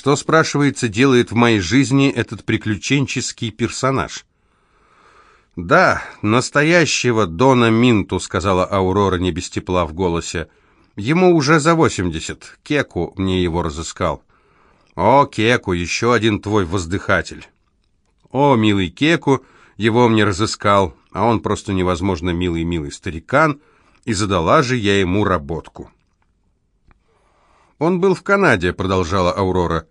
Что, спрашивается, делает в моей жизни этот приключенческий персонаж? «Да, настоящего Дона Минту», — сказала Аурора не без тепла в голосе. «Ему уже за восемьдесят. Кеку мне его разыскал». «О, Кеку, еще один твой воздыхатель». «О, милый Кеку, его мне разыскал, а он просто невозможно милый-милый старикан, и задала же я ему работку». «Он был в Канаде», — продолжала Аурора.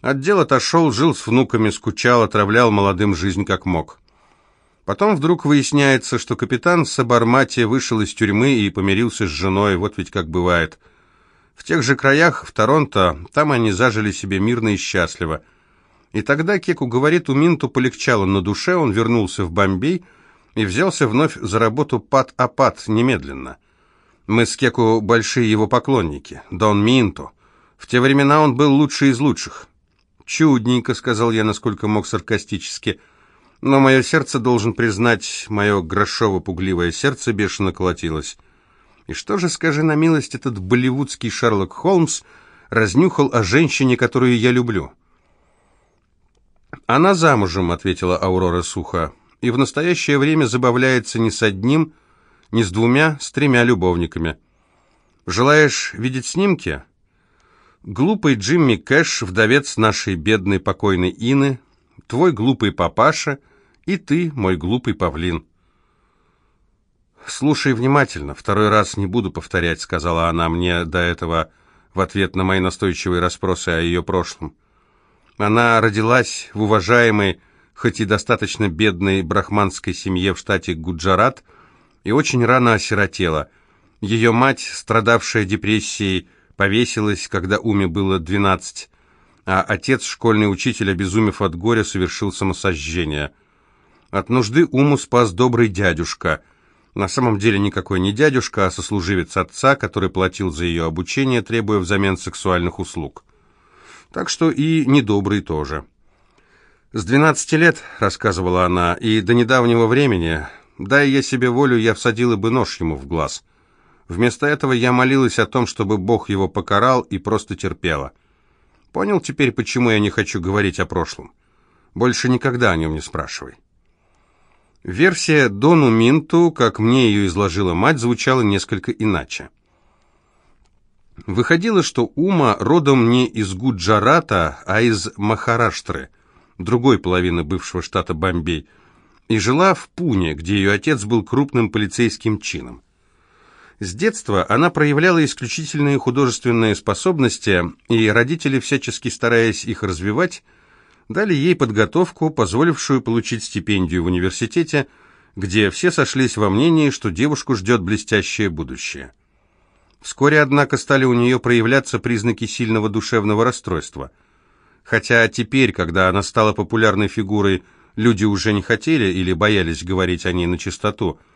«Отдел отошел, жил с внуками, скучал, отравлял молодым жизнь как мог». Потом вдруг выясняется, что капитан Сабармати вышел из тюрьмы и помирился с женой, вот ведь как бывает. В тех же краях, в Торонто, там они зажили себе мирно и счастливо. И тогда Кеку говорит, у Минту полегчало на душе, он вернулся в Бомбей и взялся вновь за работу пат-а-пат немедленно. Мы с Кеку большие его поклонники, Дон Минту. В те времена он был лучший из лучших. «Чудненько», — сказал я, насколько мог саркастически, — но мое сердце, должен признать, мое грошово-пугливое сердце бешено колотилось. И что же, скажи на милость, этот болливудский Шерлок Холмс разнюхал о женщине, которую я люблю? «Она замужем», — ответила Аурора сухо, «и в настоящее время забавляется не с одним, не с двумя, с тремя любовниками. Желаешь видеть снимки?» Глупый Джимми Кэш, вдовец нашей бедной покойной Ины, твой глупый папаша и ты, мой глупый павлин». «Слушай внимательно, второй раз не буду повторять», — сказала она мне до этого в ответ на мои настойчивые расспросы о ее прошлом. Она родилась в уважаемой, хоть и достаточно бедной брахманской семье в штате Гуджарат и очень рано осиротела. Ее мать, страдавшая депрессией, повесилась, когда Уме было двенадцать а отец, школьный учитель, обезумев от горя, совершил самосожжение. От нужды Уму спас добрый дядюшка. На самом деле никакой не дядюшка, а сослуживец отца, который платил за ее обучение, требуя взамен сексуальных услуг. Так что и недобрый тоже. «С двенадцати лет, — рассказывала она, — и до недавнего времени, дай я себе волю, я всадила бы нож ему в глаз. Вместо этого я молилась о том, чтобы Бог его покарал, и просто терпела». Понял теперь, почему я не хочу говорить о прошлом? Больше никогда о нем не спрашивай. Версия Дону Минту, как мне ее изложила мать, звучала несколько иначе. Выходило, что Ума родом не из Гуджарата, а из Махараштры, другой половины бывшего штата Бомбей, и жила в Пуне, где ее отец был крупным полицейским чином. С детства она проявляла исключительные художественные способности, и родители, всячески стараясь их развивать, дали ей подготовку, позволившую получить стипендию в университете, где все сошлись во мнении, что девушку ждет блестящее будущее. Вскоре, однако, стали у нее проявляться признаки сильного душевного расстройства. Хотя теперь, когда она стала популярной фигурой, люди уже не хотели или боялись говорить о ней на чистоту –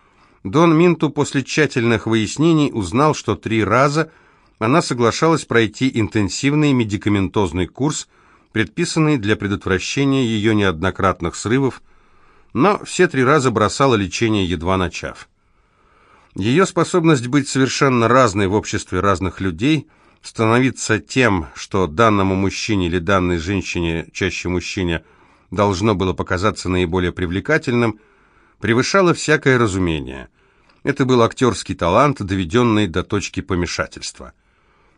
Дон Минту после тщательных выяснений узнал, что три раза она соглашалась пройти интенсивный медикаментозный курс, предписанный для предотвращения ее неоднократных срывов, но все три раза бросала лечение, едва начав. Ее способность быть совершенно разной в обществе разных людей, становиться тем, что данному мужчине или данной женщине, чаще мужчине, должно было показаться наиболее привлекательным – превышало всякое разумение. Это был актерский талант, доведенный до точки помешательства.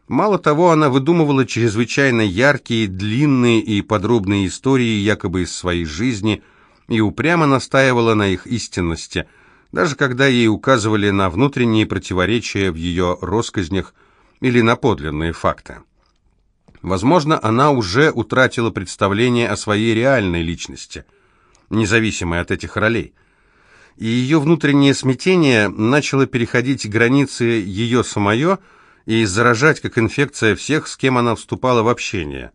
Мало того, она выдумывала чрезвычайно яркие, длинные и подробные истории якобы из своей жизни и упрямо настаивала на их истинности, даже когда ей указывали на внутренние противоречия в ее россказнях или на подлинные факты. Возможно, она уже утратила представление о своей реальной личности, независимой от этих ролей и ее внутреннее смятение начало переходить границы ее самое и заражать как инфекция всех, с кем она вступала в общение.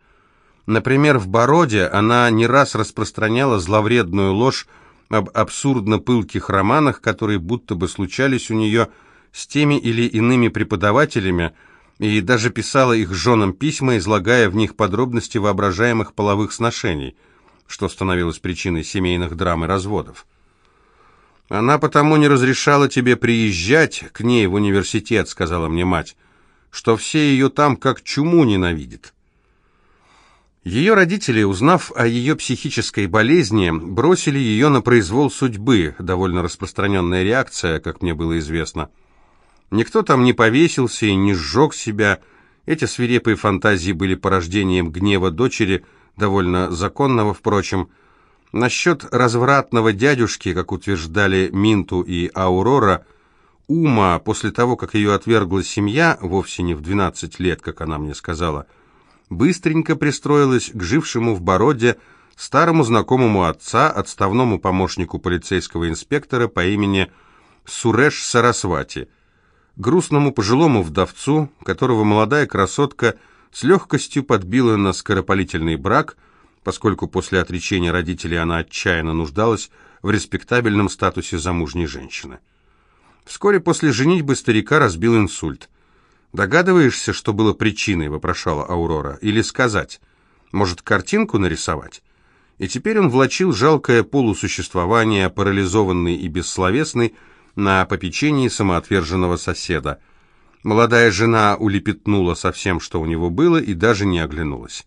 Например, в Бороде она не раз распространяла зловредную ложь об абсурдно пылких романах, которые будто бы случались у нее с теми или иными преподавателями, и даже писала их женам письма, излагая в них подробности воображаемых половых сношений, что становилось причиной семейных драм и разводов. «Она потому не разрешала тебе приезжать к ней в университет», — сказала мне мать, «что все ее там как чуму ненавидят». Ее родители, узнав о ее психической болезни, бросили ее на произвол судьбы, довольно распространенная реакция, как мне было известно. Никто там не повесился и не сжег себя. Эти свирепые фантазии были порождением гнева дочери, довольно законного, впрочем. Насчет развратного дядюшки, как утверждали Минту и Аурора, Ума, после того, как ее отвергла семья, вовсе не в 12 лет, как она мне сказала, — быстренько пристроилась к жившему в Бороде старому знакомому отца, отставному помощнику полицейского инспектора по имени Суреш Сарасвати, грустному пожилому вдовцу, которого молодая красотка с легкостью подбила на скоропалительный брак, поскольку после отречения родителей она отчаянно нуждалась в респектабельном статусе замужней женщины. Вскоре после женитьбы старика разбил инсульт – «Догадываешься, что было причиной?» — вопрошала Аурора. «Или сказать? Может, картинку нарисовать?» И теперь он влачил жалкое полусуществование, парализованный и бессловесный, на попечении самоотверженного соседа. Молодая жена улепетнула со всем, что у него было, и даже не оглянулась.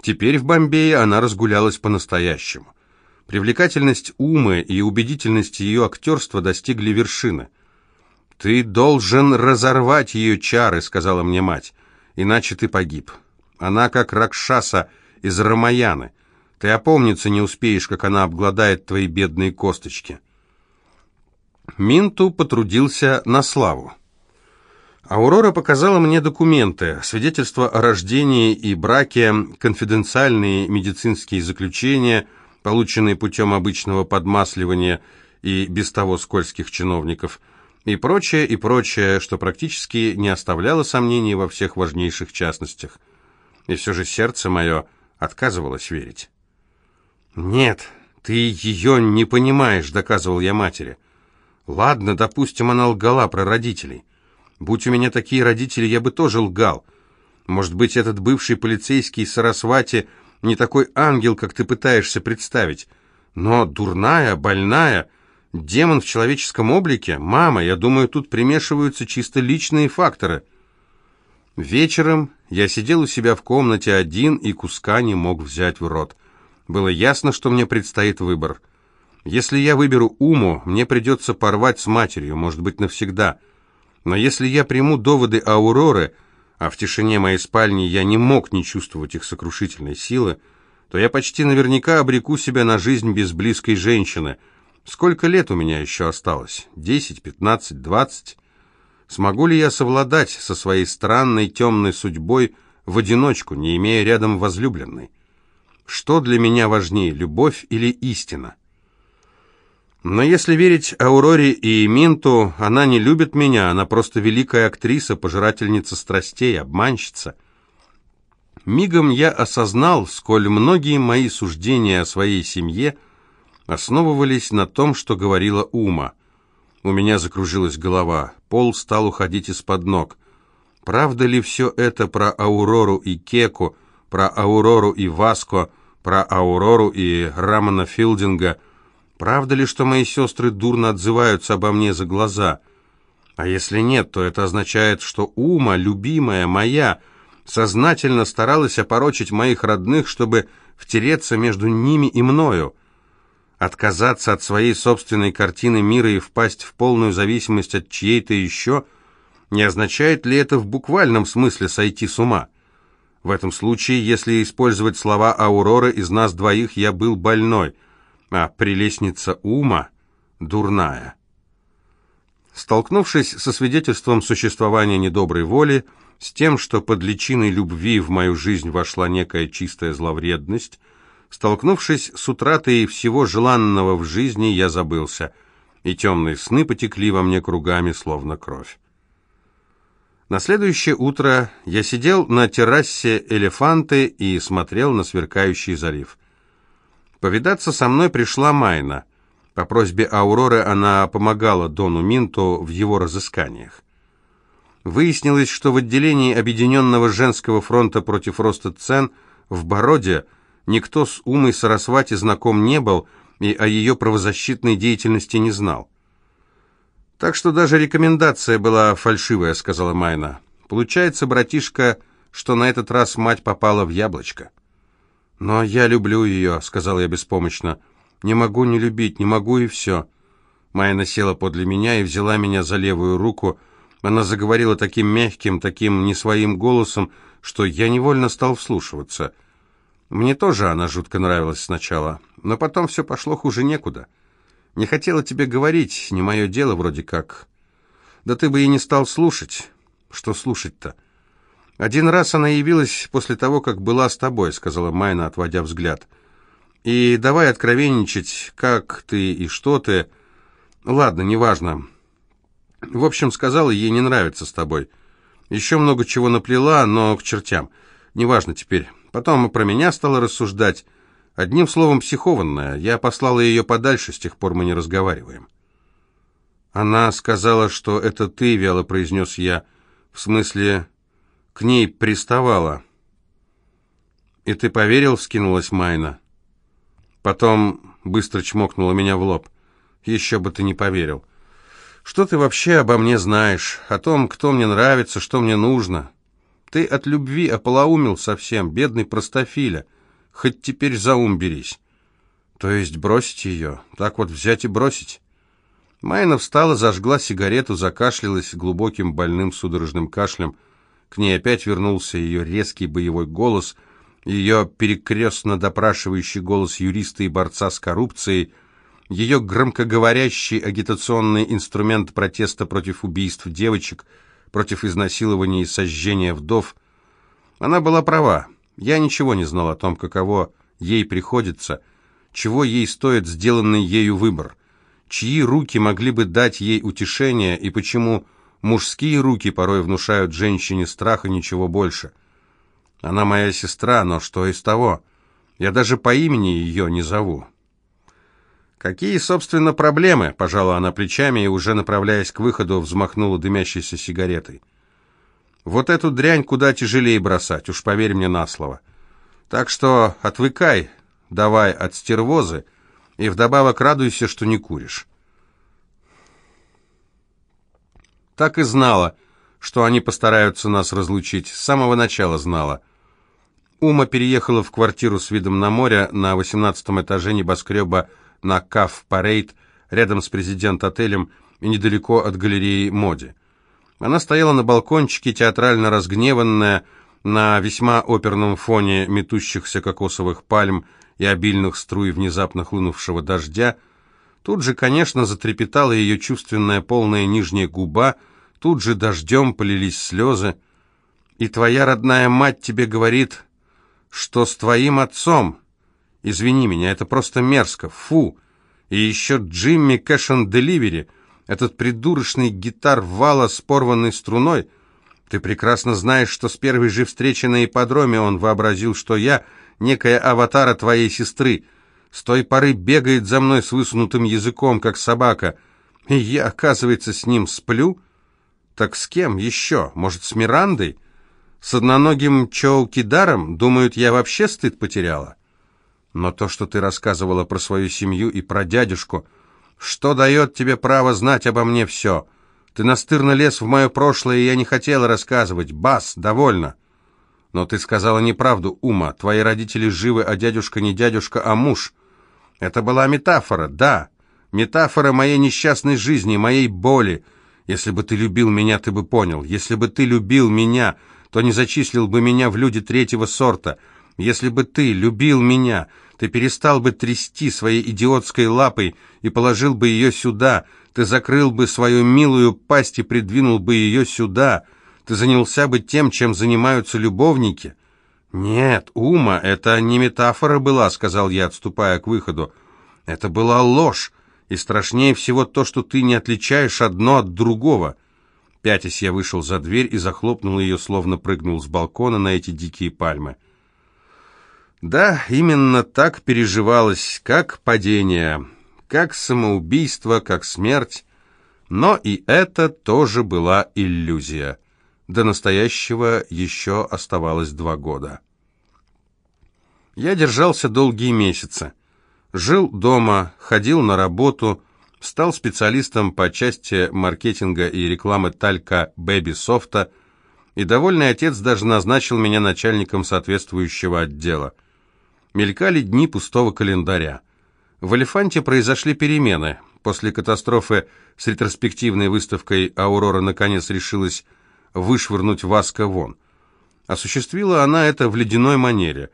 Теперь в Бомбее она разгулялась по-настоящему. Привлекательность Умы и убедительность ее актерства достигли вершины. «Ты должен разорвать ее чары», — сказала мне мать, — «иначе ты погиб. Она как Ракшаса из Рамаяны. Ты опомниться не успеешь, как она обгладает твои бедные косточки». Минту потрудился на славу. Аурора показала мне документы, свидетельства о рождении и браке, конфиденциальные медицинские заключения, полученные путем обычного подмасливания и без того скользких чиновников – и прочее, и прочее, что практически не оставляло сомнений во всех важнейших частностях. И все же сердце мое отказывалось верить. «Нет, ты ее не понимаешь», — доказывал я матери. «Ладно, допустим, она лгала про родителей. Будь у меня такие родители, я бы тоже лгал. Может быть, этот бывший полицейский Сарасвати не такой ангел, как ты пытаешься представить, но дурная, больная...» Демон в человеческом облике? Мама, я думаю, тут примешиваются чисто личные факторы. Вечером я сидел у себя в комнате один и куска не мог взять в рот. Было ясно, что мне предстоит выбор. Если я выберу Уму, мне придется порвать с матерью, может быть, навсегда. Но если я приму доводы Ауроры, а в тишине моей спальни я не мог не чувствовать их сокрушительной силы, то я почти наверняка обреку себя на жизнь без близкой женщины — Сколько лет у меня еще осталось? Десять, пятнадцать, двадцать? Смогу ли я совладать со своей странной темной судьбой в одиночку, не имея рядом возлюбленной? Что для меня важнее, любовь или истина? Но если верить Ауроре и Минту, она не любит меня, она просто великая актриса, пожирательница страстей, обманщица. Мигом я осознал, сколь многие мои суждения о своей семье – основывались на том, что говорила Ума. У меня закружилась голова, пол стал уходить из-под ног. Правда ли все это про Аурору и Кеку, про Аурору и Васко, про Аурору и Рамана Филдинга? Правда ли, что мои сестры дурно отзываются обо мне за глаза? А если нет, то это означает, что Ума, любимая моя, сознательно старалась опорочить моих родных, чтобы втереться между ними и мною. Отказаться от своей собственной картины мира и впасть в полную зависимость от чьей-то еще, не означает ли это в буквальном смысле сойти с ума? В этом случае, если использовать слова Ауроры, из нас двоих я был больной, а прелестница ума — дурная. Столкнувшись со свидетельством существования недоброй воли, с тем, что под личиной любви в мою жизнь вошла некая чистая зловредность, Столкнувшись с утратой всего желанного в жизни, я забылся, и темные сны потекли во мне кругами, словно кровь. На следующее утро я сидел на террасе «Элефанты» и смотрел на сверкающий залив. Повидаться со мной пришла Майна. По просьбе Ауроры она помогала Дону Минту в его разысканиях. Выяснилось, что в отделении Объединенного женского фронта против роста цен в Бороде – Никто с Умой Сарасвати знаком не был и о ее правозащитной деятельности не знал. «Так что даже рекомендация была фальшивая», — сказала Майна. «Получается, братишка, что на этот раз мать попала в яблочко». «Но я люблю ее», — сказал я беспомощно. «Не могу не любить, не могу и все». Майна села подле меня и взяла меня за левую руку. Она заговорила таким мягким, таким не своим голосом, что я невольно стал вслушиваться. Мне тоже она жутко нравилась сначала, но потом все пошло хуже некуда. Не хотела тебе говорить, не мое дело вроде как. Да ты бы и не стал слушать. Что слушать-то? Один раз она явилась после того, как была с тобой, сказала Майна, отводя взгляд. И давай откровенничать, как ты и что ты. Ладно, неважно. В общем, сказала, ей не нравится с тобой. Еще много чего наплела, но к чертям. Неважно теперь. Потом про меня стала рассуждать. Одним словом, психованная. Я послала ее подальше, с тех пор мы не разговариваем. Она сказала, что это ты, вяло произнес я. В смысле, к ней приставала. И ты поверил, вскинулась Майна. Потом быстро чмокнула меня в лоб. Еще бы ты не поверил. Что ты вообще обо мне знаешь? О том, кто мне нравится, что мне нужно? Ты от любви ополоумел совсем, бедный простофиля. Хоть теперь за ум берись. То есть бросить ее? Так вот взять и бросить? Майна встала, зажгла сигарету, закашлялась глубоким больным судорожным кашлем. К ней опять вернулся ее резкий боевой голос, ее перекрестно допрашивающий голос юриста и борца с коррупцией, ее громкоговорящий агитационный инструмент протеста против убийств девочек, против изнасилования и сожжения вдов. Она была права. Я ничего не знал о том, каково ей приходится, чего ей стоит сделанный ею выбор, чьи руки могли бы дать ей утешение и почему мужские руки порой внушают женщине страх и ничего больше. Она моя сестра, но что из того? Я даже по имени ее не зову. «Какие, собственно, проблемы?» – пожала она плечами и, уже направляясь к выходу, взмахнула дымящейся сигаретой. Вот эту дрянь куда тяжелее бросать, уж поверь мне на слово. Так что отвыкай, давай от стервозы, и вдобавок радуйся, что не куришь. Так и знала, что они постараются нас разлучить, с самого начала знала. Ума переехала в квартиру с видом на море на восемнадцатом этаже небоскреба на Каф-Парейд, рядом с президент-отелем и недалеко от галереи Моди. Она стояла на балкончике, театрально разгневанная, на весьма оперном фоне метущихся кокосовых пальм и обильных струй внезапно хлынувшего дождя. Тут же, конечно, затрепетала ее чувственная полная нижняя губа, тут же дождем полились слезы. «И твоя родная мать тебе говорит, что с твоим отцом...» «Извини меня, это просто мерзко, фу!» «И еще Джимми Кэш Деливери...» Этот придурочный гитар вала с порванной струной. Ты прекрасно знаешь, что с первой же встречи на ипподроме он вообразил, что я некая аватара твоей сестры. С той поры бегает за мной с высунутым языком, как собака. И я, оказывается, с ним сплю? Так с кем еще? Может, с Мирандой? С одноногим Чоукидаром? Думают, я вообще стыд потеряла? Но то, что ты рассказывала про свою семью и про дядюшку... Что дает тебе право знать обо мне все? Ты настырно лез в мое прошлое, и я не хотела рассказывать. Бас, довольно. Но ты сказала неправду, Ума. Твои родители живы, а дядюшка не дядюшка, а муж. Это была метафора, да. Метафора моей несчастной жизни, моей боли. Если бы ты любил меня, ты бы понял. Если бы ты любил меня, то не зачислил бы меня в люди третьего сорта. Если бы ты любил меня, ты перестал бы трясти своей идиотской лапой и положил бы ее сюда. Ты закрыл бы свою милую пасть и придвинул бы ее сюда. Ты занялся бы тем, чем занимаются любовники. Нет, Ума, это не метафора была, сказал я, отступая к выходу. Это была ложь, и страшнее всего то, что ты не отличаешь одно от другого. Пятясь я вышел за дверь и захлопнул ее, словно прыгнул с балкона на эти дикие пальмы. Да, именно так переживалось, как падение, как самоубийство, как смерть. Но и это тоже была иллюзия. До настоящего еще оставалось два года. Я держался долгие месяцы. Жил дома, ходил на работу, стал специалистом по части маркетинга и рекламы Талька Бэби Софта, и довольный отец даже назначил меня начальником соответствующего отдела – Мелькали дни пустого календаря. В «Элефанте» произошли перемены. После катастрофы с ретроспективной выставкой «Аурора» наконец решилась вышвырнуть Васка вон. Осуществила она это в ледяной манере.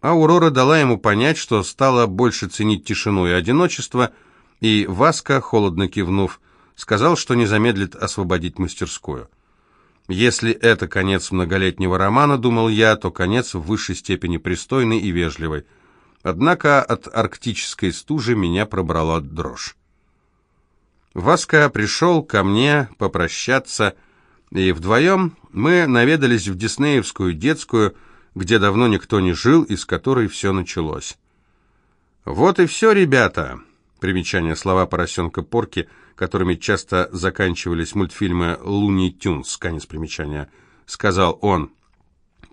Аурора дала ему понять, что стала больше ценить тишину и одиночество, и Васка, холодно кивнув, сказал, что не замедлит освободить мастерскую. Если это конец многолетнего романа, думал я, то конец в высшей степени пристойный и вежливый. Однако от арктической стужи меня пробрала дрожь. Васка пришел ко мне попрощаться, и вдвоем мы наведались в Диснеевскую детскую, где давно никто не жил и с которой все началось. «Вот и все, ребята!» Примечание слова поросенка Порки, которыми часто заканчивались мультфильмы «Луни Тюнс», конец примечания, сказал он.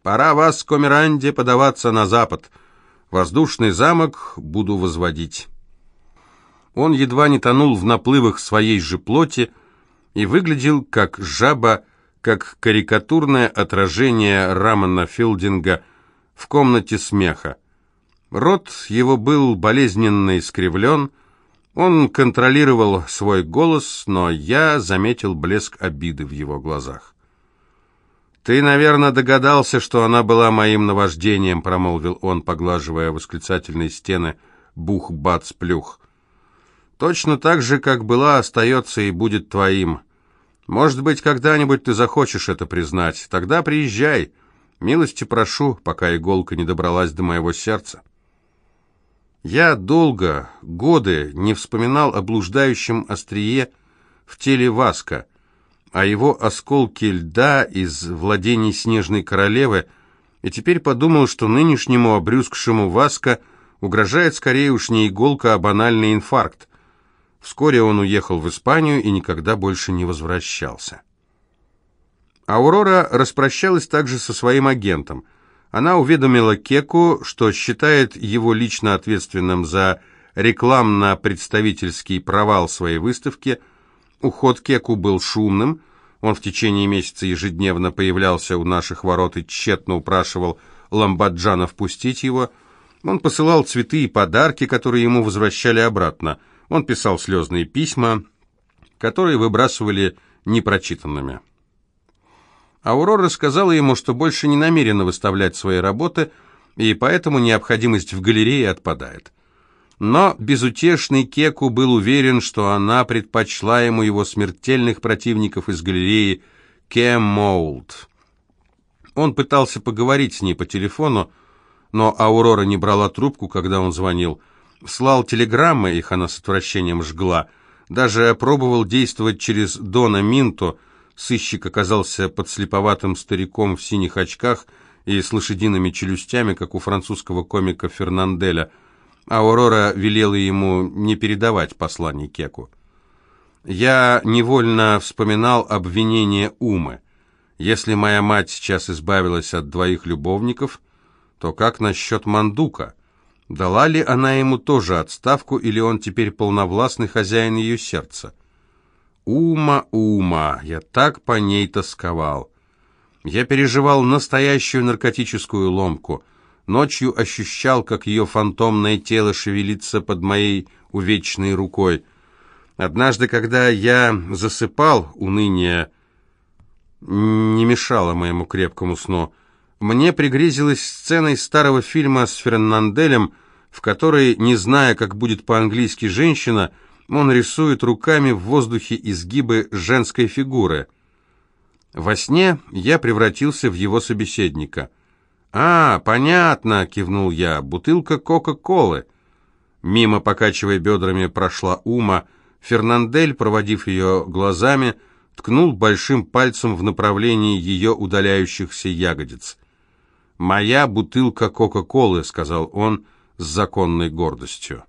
«Пора вас, Комеранде, подаваться на запад. Воздушный замок буду возводить». Он едва не тонул в наплывах своей же плоти и выглядел как жаба, как карикатурное отражение Рамана Филдинга в комнате смеха. Рот его был болезненно искривлен, он контролировал свой голос, но я заметил блеск обиды в его глазах. «Ты, наверное, догадался, что она была моим наваждением», — промолвил он, поглаживая восклицательные стены «бух-бац-плюх». «Точно так же, как была, остается и будет твоим. Может быть, когда-нибудь ты захочешь это признать. Тогда приезжай. Милости прошу, пока иголка не добралась до моего сердца». Я долго, годы не вспоминал о блуждающем острие в теле Васка, о его осколке льда из владений Снежной Королевы, и теперь подумал, что нынешнему обрюзгшему Васка угрожает скорее уж не иголка, а банальный инфаркт. Вскоре он уехал в Испанию и никогда больше не возвращался. Аурора распрощалась также со своим агентом – она уведомила Кеку, что считает его лично ответственным за рекламно-представительский провал своей выставки. Уход Кеку был шумным. Он в течение месяца ежедневно появлялся у наших ворот и тщетно упрашивал Ламбаджана впустить его. Он посылал цветы и подарки, которые ему возвращали обратно. Он писал слезные письма, которые выбрасывали непрочитанными. Аурора сказала ему, что больше не намерена выставлять свои работы, и поэтому необходимость в галерее отпадает. Но безутешный Кеку был уверен, что она предпочла ему его смертельных противников из галереи Кем Молд. Он пытался поговорить с ней по телефону, но Аурора не брала трубку, когда он звонил. Слал телеграммы, их она с отвращением жгла. Даже пробовал действовать через Дона Минто, Сыщик оказался подслеповатым стариком в синих очках и с лошадиными челюстями, как у французского комика Фернанделя. А Аурора велела ему не передавать послание Кеку. Я невольно вспоминал обвинение Умы. Если моя мать сейчас избавилась от двоих любовников, то как насчет Мандука? Дала ли она ему тоже отставку, или он теперь полновластный хозяин ее сердца? Ума, Ума, я так по ней тосковал. Я переживал настоящую наркотическую ломку. Ночью ощущал, как ее фантомное тело шевелится под моей увечной рукой. Однажды, когда я засыпал, уныние не мешало моему крепкому сну. Мне пригрезилась сцена из старого фильма с Фернанделем, в которой, не зная, как будет по-английски женщина, он рисует руками в воздухе изгибы женской фигуры. Во сне я превратился в его собеседника. «А, понятно», — кивнул я, — «бутылка Кока-Колы». Мимо, покачивая бедрами, прошла Ума. Фернандель, проводив ее глазами, ткнул большим пальцем в направлении ее удаляющихся ягодиц. «Моя бутылка Кока-Колы», — сказал он с законной гордостью.